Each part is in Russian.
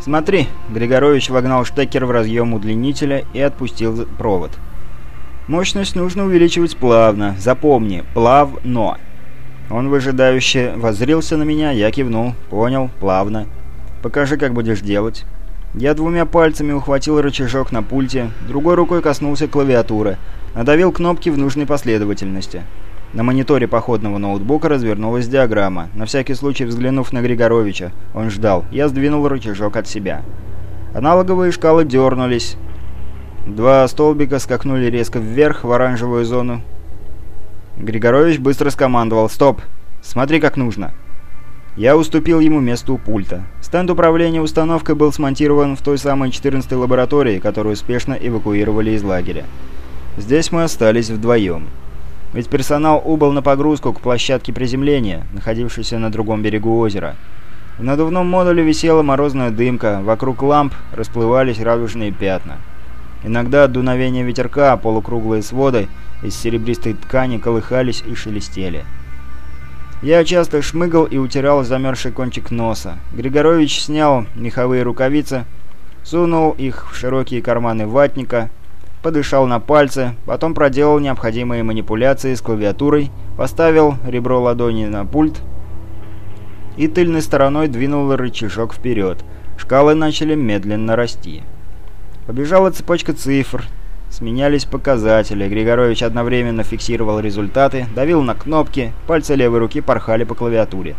«Смотри!» — Григорович вогнал штекер в разъем удлинителя и отпустил провод. «Мощность нужно увеличивать плавно. Запомни, плавно!» Он выжидающе воззрился на меня, я кивнул. «Понял, плавно. Покажи, как будешь делать». Я двумя пальцами ухватил рычажок на пульте, другой рукой коснулся клавиатуры, надавил кнопки в нужной последовательности. На мониторе походного ноутбука развернулась диаграмма. На всякий случай взглянув на Григоровича, он ждал. Я сдвинул рычажок от себя. Аналоговые шкалы дернулись. Два столбика скакнули резко вверх в оранжевую зону. Григорович быстро скомандовал «Стоп! Смотри, как нужно!» Я уступил ему место у пульта. Стенд управления установкой был смонтирован в той самой 14-й лаборатории, которую успешно эвакуировали из лагеря. Здесь мы остались вдвоем. Ведь персонал убыл на погрузку к площадке приземления, находившейся на другом берегу озера. В надувном модуле висела морозная дымка, вокруг ламп расплывались радужные пятна. Иногда от дуновения ветерка полукруглые своды из серебристой ткани колыхались и шелестели. Я часто шмыгал и утирал замерзший кончик носа. Григорович снял меховые рукавицы, сунул их в широкие карманы ватника, подышал на пальцы, потом проделал необходимые манипуляции с клавиатурой, поставил ребро ладони на пульт и тыльной стороной двинул рычажок вперед. Шкалы начали медленно расти. Побежала цепочка цифр, Сменялись показатели. Григорович одновременно фиксировал результаты, давил на кнопки, пальцы левой руки порхали по клавиатуре.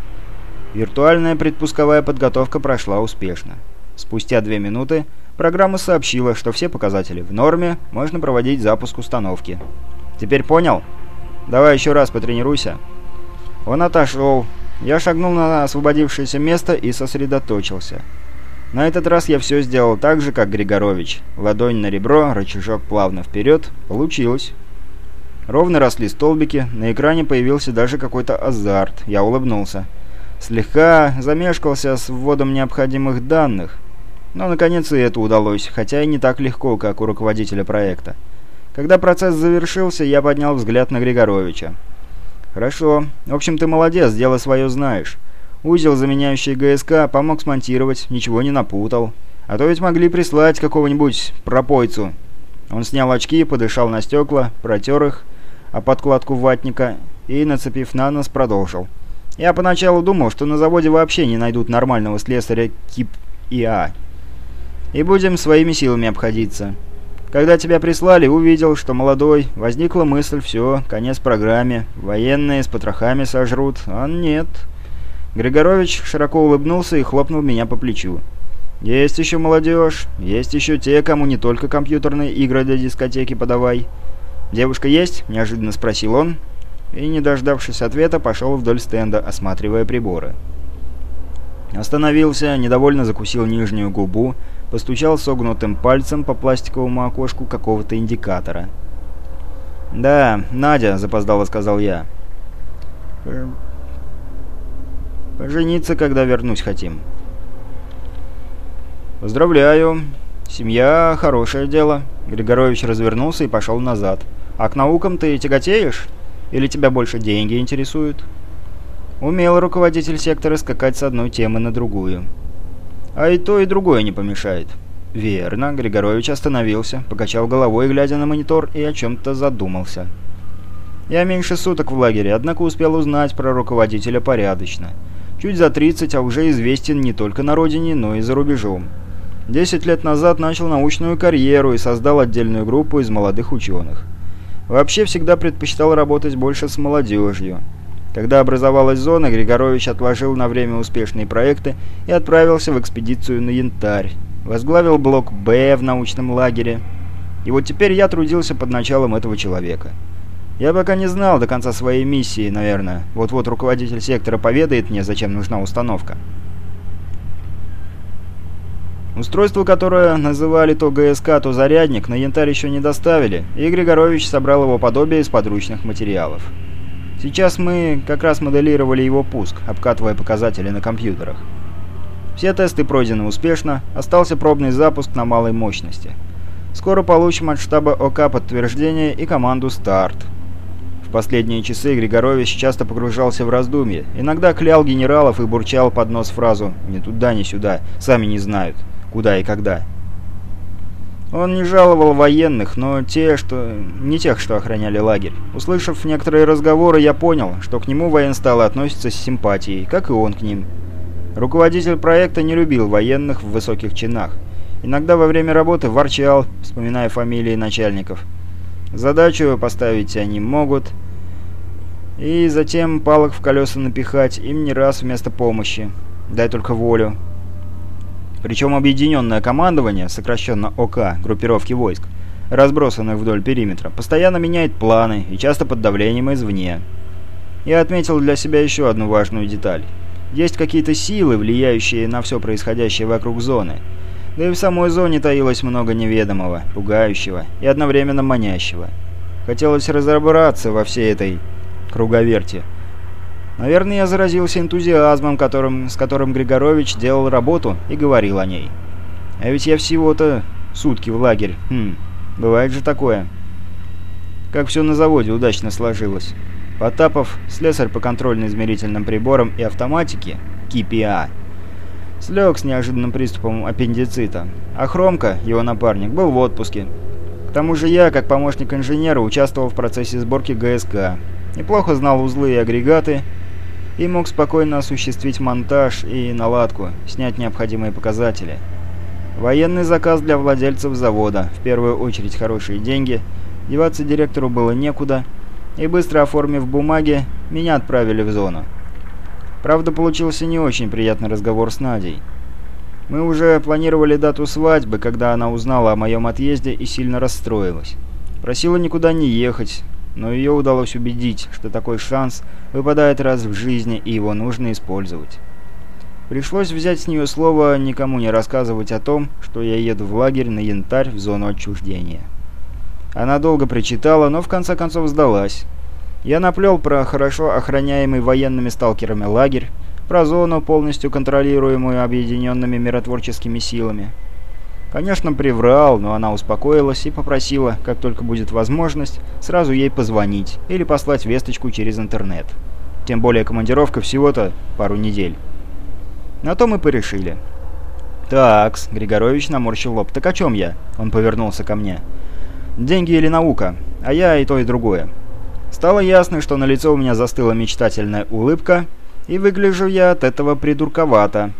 Виртуальная предпусковая подготовка прошла успешно. Спустя две минуты программа сообщила, что все показатели в норме, можно проводить запуск установки. «Теперь понял? Давай еще раз потренируйся». Он отошел. Я шагнул на освободившееся место и сосредоточился. На этот раз я все сделал так же, как Григорович. Ладонь на ребро, рычажок плавно вперед. Получилось. Ровно росли столбики, на экране появился даже какой-то азарт. Я улыбнулся. Слегка замешкался с вводом необходимых данных. Но, наконец, и это удалось, хотя и не так легко, как у руководителя проекта. Когда процесс завершился, я поднял взгляд на Григоровича. «Хорошо. В общем, ты молодец, дело свое знаешь. Узел, заменяющий ГСК, помог смонтировать, ничего не напутал. А то ведь могли прислать какого-нибудь пропойцу. Он снял очки, подышал на стекла, протер их, а подкладку ватника и, нацепив на нос, продолжил. Я поначалу думал, что на заводе вообще не найдут нормального слесаря КИП ИА. И будем своими силами обходиться. Когда тебя прислали, увидел, что молодой, возникла мысль, все, конец программе, военные с потрохами сожрут, а нет... Григорович широко улыбнулся и хлопнул меня по плечу. «Есть еще молодежь, есть еще те, кому не только компьютерные игры для дискотеки подавай». «Девушка есть?» – неожиданно спросил он, и, не дождавшись ответа, пошел вдоль стенда, осматривая приборы. Остановился, недовольно закусил нижнюю губу, постучал согнутым пальцем по пластиковому окошку какого-то индикатора. «Да, Надя», — запоздало сказал я. Пожениться, когда вернусь, хотим. Поздравляю. Семья — хорошее дело. Григорович развернулся и пошел назад. А к наукам ты тяготеешь? Или тебя больше деньги интересуют? Умел руководитель сектора скакать с одной темы на другую. А и то, и другое не помешает. Верно, Григорович остановился, покачал головой, глядя на монитор, и о чем-то задумался. Я меньше суток в лагере, однако успел узнать про руководителя порядочно. Чуть за 30, а уже известен не только на родине, но и за рубежом. Десять лет назад начал научную карьеру и создал отдельную группу из молодых ученых. Вообще всегда предпочитал работать больше с молодежью. Когда образовалась зона, Григорович отложил на время успешные проекты и отправился в экспедицию на Янтарь. Возглавил блок «Б» в научном лагере. И вот теперь я трудился под началом этого человека. Я пока не знал до конца своей миссии, наверное. Вот-вот руководитель сектора поведает мне, зачем нужна установка. Устройство, которое называли то ГСК, то зарядник, на янтарь еще не доставили, и Григорович собрал его подобие из подручных материалов. Сейчас мы как раз моделировали его пуск, обкатывая показатели на компьютерах. Все тесты пройдены успешно, остался пробный запуск на малой мощности. Скоро получим от штаба ОК подтверждение и команду «Старт». В последние часы Григорович часто погружался в раздумье. Иногда клял генералов и бурчал под нос фразу «ни туда, ни сюда, сами не знают, куда и когда». Он не жаловал военных, но те, что... не тех, что охраняли лагерь. Услышав некоторые разговоры, я понял, что к нему военсталы относятся с симпатией, как и он к ним. Руководитель проекта не любил военных в высоких чинах. Иногда во время работы ворчал, вспоминая фамилии начальников. Задачу поставить они могут, и затем палок в колеса напихать им не раз вместо помощи. Дай только волю. Причем объединенное командование, сокращенно ОК, группировки войск, разбросанных вдоль периметра, постоянно меняет планы и часто под давлением извне. Я отметил для себя еще одну важную деталь. Есть какие-то силы, влияющие на все происходящее вокруг зоны. Да и в самой зоне таилось много неведомого, пугающего и одновременно манящего. Хотелось разобраться во всей этой круговерти, Наверное, я заразился энтузиазмом, которым, с которым Григорович делал работу и говорил о ней. А ведь я всего-то сутки в лагерь. Хм, бывает же такое. Как все на заводе удачно сложилось. Потапов, слесарь по контрольно-измерительным приборам и автоматике, КИПИА, слег с неожиданным приступом аппендицита, а Хромка, его напарник, был в отпуске. К тому же я, как помощник инженера, участвовал в процессе сборки ГСК. Неплохо знал узлы и агрегаты, и мог спокойно осуществить монтаж и наладку, снять необходимые показатели. Военный заказ для владельцев завода, в первую очередь хорошие деньги, деваться директору было некуда, и быстро оформив бумаги, меня отправили в зону. Правда, получился не очень приятный разговор с Надей. Мы уже планировали дату свадьбы, когда она узнала о моем отъезде и сильно расстроилась. Просила никуда не ехать, но ее удалось убедить, что такой шанс выпадает раз в жизни и его нужно использовать. Пришлось взять с нее слово никому не рассказывать о том, что я еду в лагерь на янтарь в зону отчуждения. Она долго причитала, но в конце концов сдалась. Я наплел про хорошо охраняемый военными сталкерами лагерь, про зону, полностью контролируемую объединенными миротворческими силами. Конечно, приврал, но она успокоилась и попросила, как только будет возможность, сразу ей позвонить или послать весточку через интернет. Тем более командировка всего-то пару недель. На то мы порешили. «Такс», — Григорович наморщил лоб, — «так о чем я?» Он повернулся ко мне. «Деньги или наука? А я и то, и другое». Стало ясно, что на лицо у меня застыла мечтательная улыбка, и выгляжу я от этого придурковато.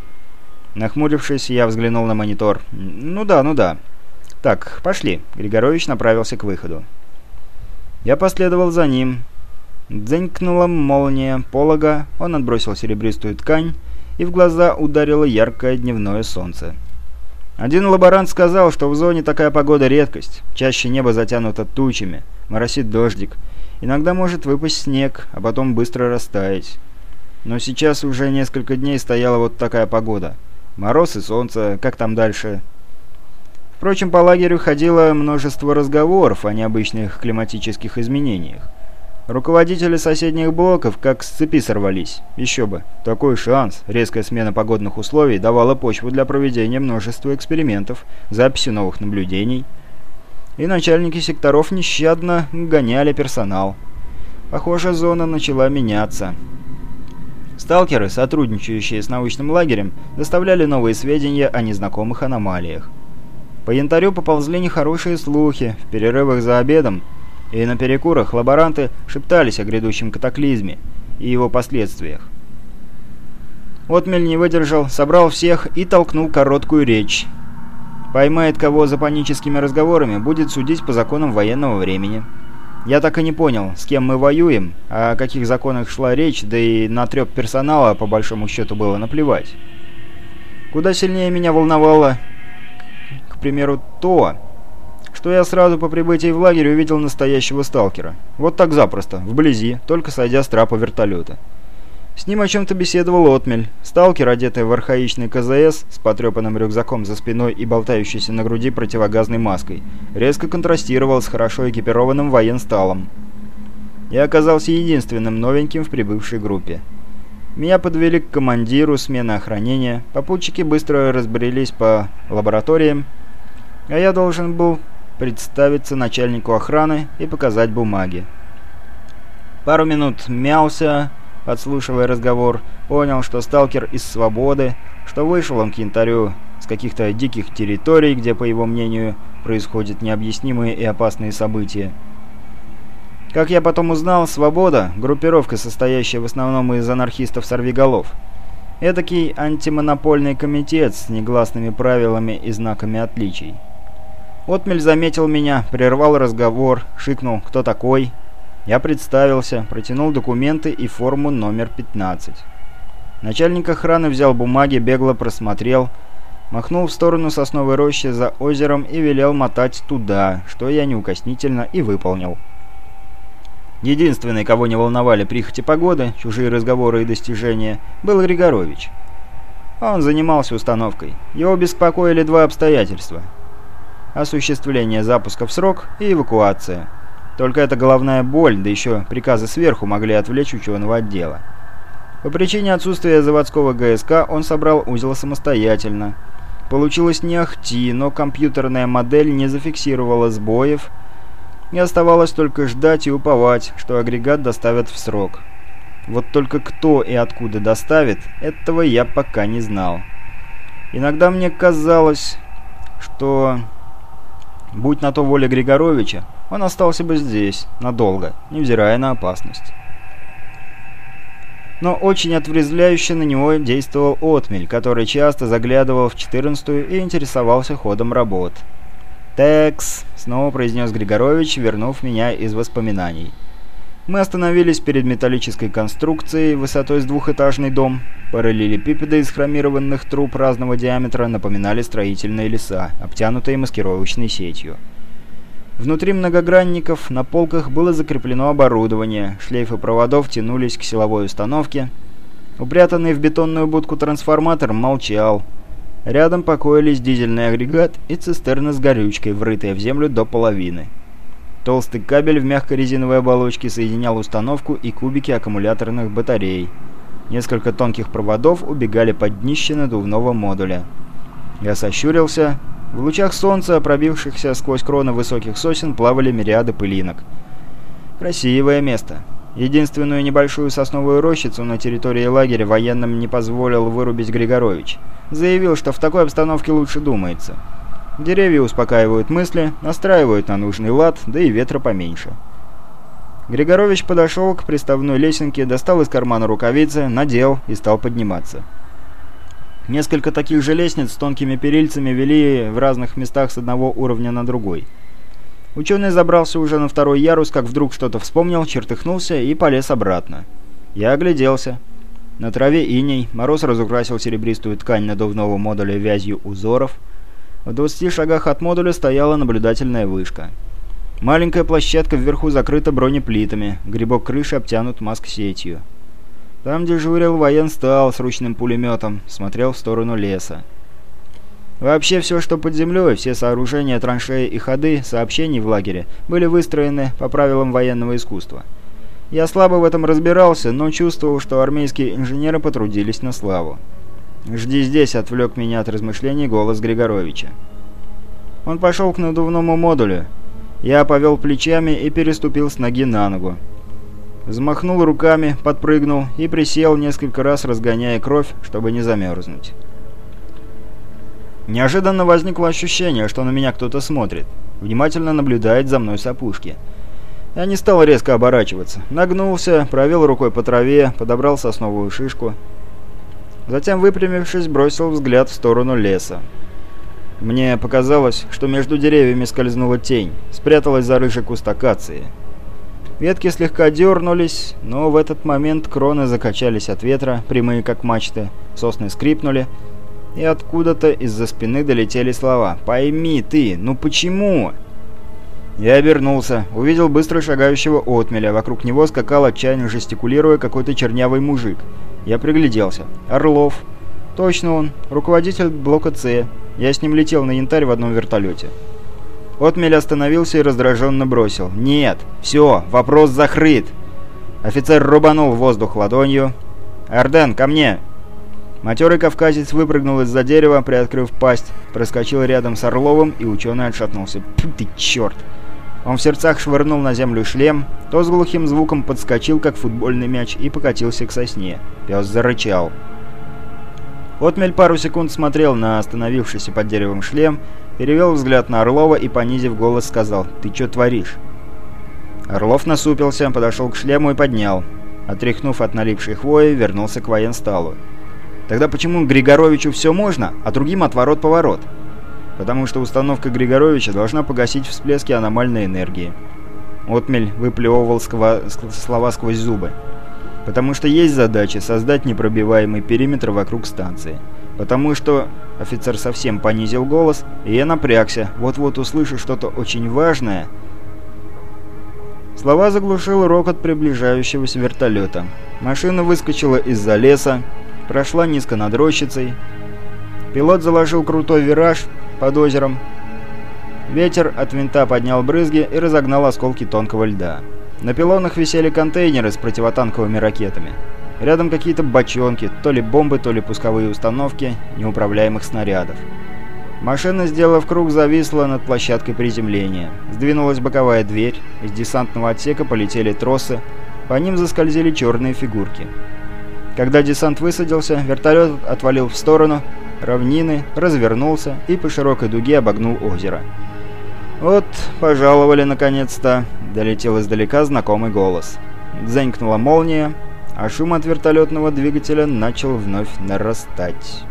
Нахмурившись, я взглянул на монитор. «Ну да, ну да». «Так, пошли». Григорович направился к выходу. Я последовал за ним. Дзенькнула молния полога, он отбросил серебристую ткань, и в глаза ударило яркое дневное солнце. Один лаборант сказал, что в зоне такая погода редкость. Чаще небо затянуто тучами, моросит дождик. Иногда может выпасть снег, а потом быстро растаять. Но сейчас уже несколько дней стояла вот такая погода – Мороз и солнце, как там дальше? Впрочем, по лагерю ходило множество разговоров о необычных климатических изменениях. Руководители соседних блоков как с цепи сорвались. Еще бы. Такой шанс, резкая смена погодных условий, давала почву для проведения множества экспериментов, записи новых наблюдений. И начальники секторов нещадно гоняли персонал. Похоже, зона начала меняться. Сталкеры, сотрудничающие с научным лагерем, доставляли новые сведения о незнакомых аномалиях. По янтарю поползли нехорошие слухи, в перерывах за обедом и на перекурах лаборанты шептались о грядущем катаклизме и его последствиях. Отмель не выдержал, собрал всех и толкнул короткую речь. Поймает кого за паническими разговорами, будет судить по законам военного времени. Я так и не понял, с кем мы воюем, о каких законах шла речь, да и на трёп персонала, по большому счету, было наплевать. Куда сильнее меня волновало, к примеру, то, что я сразу по прибытии в лагерь увидел настоящего сталкера. Вот так запросто, вблизи, только сойдя с трапа вертолета. С ним о чем-то беседовал Отмель. Сталкер, одетый в архаичный КЗС, с потрепанным рюкзаком за спиной и болтающейся на груди противогазной маской, резко контрастировал с хорошо экипированным военсталом. Я оказался единственным новеньким в прибывшей группе. Меня подвели к командиру смены охранения, попутчики быстро разбрелись по лабораториям, а я должен был представиться начальнику охраны и показать бумаги. Пару минут мялся, подслушивая разговор, понял, что сталкер из свободы, что вышел он к янтарю с каких-то диких территорий, где, по его мнению, происходят необъяснимые и опасные события. Как я потом узнал, «Свобода» — группировка, состоящая в основном из анархистов-сорвиголов. Эдакий антимонопольный комитет с негласными правилами и знаками отличий. Отмель заметил меня, прервал разговор, шикнул «Кто такой?». Я представился, протянул документы и форму номер 15. Начальник охраны взял бумаги, бегло просмотрел, махнул в сторону сосновой рощи за озером и велел мотать туда, что я неукоснительно и выполнил. Единственный, кого не волновали прихоти погоды, чужие разговоры и достижения, был Григорович. Он занимался установкой. Его беспокоили два обстоятельства. Осуществление запуска в срок и эвакуация. Только эта головная боль, да еще приказы сверху могли отвлечь ученого отдела. По причине отсутствия заводского ГСК он собрал узел самостоятельно. Получилось не ахти, но компьютерная модель не зафиксировала сбоев, и оставалось только ждать и уповать, что агрегат доставят в срок. Вот только кто и откуда доставит, этого я пока не знал. Иногда мне казалось, что, будь на то воля Григоровича, он остался бы здесь, надолго, невзирая на опасность. Но очень отврезвляюще на него действовал Отмель, который часто заглядывал в 14 и интересовался ходом работ. «Текс», — снова произнес Григорович, вернув меня из воспоминаний. Мы остановились перед металлической конструкцией высотой с двухэтажный дом. Параллелепипеды из хромированных труб разного диаметра напоминали строительные леса, обтянутые маскировочной сетью. Внутри многогранников на полках было закреплено оборудование, шлейфы проводов тянулись к силовой установке. Упрятанный в бетонную будку трансформатор молчал, Рядом покоились дизельный агрегат и цистерна с горючкой, врытая в землю до половины. Толстый кабель в мягкой резиновой оболочке соединял установку и кубики аккумуляторных батарей. Несколько тонких проводов убегали под днище надувного модуля. Я сощурился. В лучах солнца, пробившихся сквозь кроны высоких сосен, плавали мириады пылинок. Красивое место. Единственную небольшую сосновую рощицу на территории лагеря военным не позволил вырубить Григорович. Заявил, что в такой обстановке лучше думается. Деревья успокаивают мысли, настраивают на нужный лад, да и ветра поменьше. Григорович подошел к приставной лесенке, достал из кармана рукавицы, надел и стал подниматься. Несколько таких же лестниц с тонкими перильцами вели в разных местах с одного уровня на другой. Ученый забрался уже на второй ярус, как вдруг что-то вспомнил, чертыхнулся и полез обратно. Я огляделся. На траве иней, мороз разукрасил серебристую ткань надувного модуля вязью узоров. В 20 шагах от модуля стояла наблюдательная вышка. Маленькая площадка вверху закрыта бронеплитами, грибок крыши обтянут маск-сетью. Там дежурил военстал с ручным пулеметом, смотрел в сторону леса. Вообще все, что под землей, все сооружения, траншеи и ходы сообщений в лагере были выстроены по правилам военного искусства. Я слабо в этом разбирался, но чувствовал, что армейские инженеры потрудились на славу. «Жди здесь», — отвлек меня от размышлений голос Григоровича. Он пошел к надувному модулю. Я повел плечами и переступил с ноги на ногу. Взмахнул руками, подпрыгнул и присел несколько раз, разгоняя кровь, чтобы не замерзнуть. Неожиданно возникло ощущение, что на меня кто-то смотрит, внимательно наблюдает за мной с опушки. Я не стал резко оборачиваться. Нагнулся, провел рукой по траве, подобрал сосновую шишку. Затем, выпрямившись, бросил взгляд в сторону леса. Мне показалось, что между деревьями скользнула тень, спряталась за рыжий куст акации. Ветки слегка дернулись, но в этот момент кроны закачались от ветра, прямые как мачты, сосны скрипнули, и откуда-то из-за спины долетели слова «Пойми ты, ну почему?» Я обернулся, увидел быстро шагающего отмеля, вокруг него скакал отчаянно жестикулируя какой-то чернявый мужик. Я пригляделся. Орлов. Точно он, руководитель блока С. Я с ним летел на янтарь в одном вертолете. Отмель остановился и раздраженно бросил. «Нет, все, вопрос закрыт!» Офицер рубанул воздух ладонью. «Арден, ко мне!» Матерый кавказец выпрыгнул из-за дерева, приоткрыв пасть, проскочил рядом с Орловым, и ученый отшатнулся. «Пф ты черт!» Он в сердцах швырнул на землю шлем, то с глухим звуком подскочил, как футбольный мяч, и покатился к сосне. Пес зарычал. Отмель пару секунд смотрел на остановившийся под деревом шлем, перевел взгляд на Орлова и, понизив голос, сказал «Ты что творишь?». Орлов насупился, подошел к шлему и поднял. Отряхнув от налипшей хвои, вернулся к военсталу. Тогда почему Григоровичу все можно, а другим отворот-поворот? Потому что установка Григоровича должна погасить всплески аномальной энергии. Отмель выплевывал слова сквозь зубы. Потому что есть задача создать непробиваемый периметр вокруг станции. Потому что... Офицер совсем понизил голос, и я напрягся. Вот-вот услышу что-то очень важное. Слова заглушил рокот приближающегося вертолета. Машина выскочила из-за леса, прошла низко над рощицей. Пилот заложил крутой вираж под озером. Ветер от винта поднял брызги и разогнал осколки тонкого льда. На пилонах висели контейнеры с противотанковыми ракетами. Рядом какие-то бочонки, то ли бомбы, то ли пусковые установки неуправляемых снарядов. Машина, сделав круг, зависла над площадкой приземления. Сдвинулась боковая дверь, из десантного отсека полетели тросы, по ним заскользили черные фигурки. Когда десант высадился, вертолет отвалил в сторону, равнины, развернулся и по широкой дуге обогнул озеро. «Вот, пожаловали наконец-то!» — долетел издалека знакомый голос. Дзенькнула молния, а шум от вертолетного двигателя начал вновь нарастать.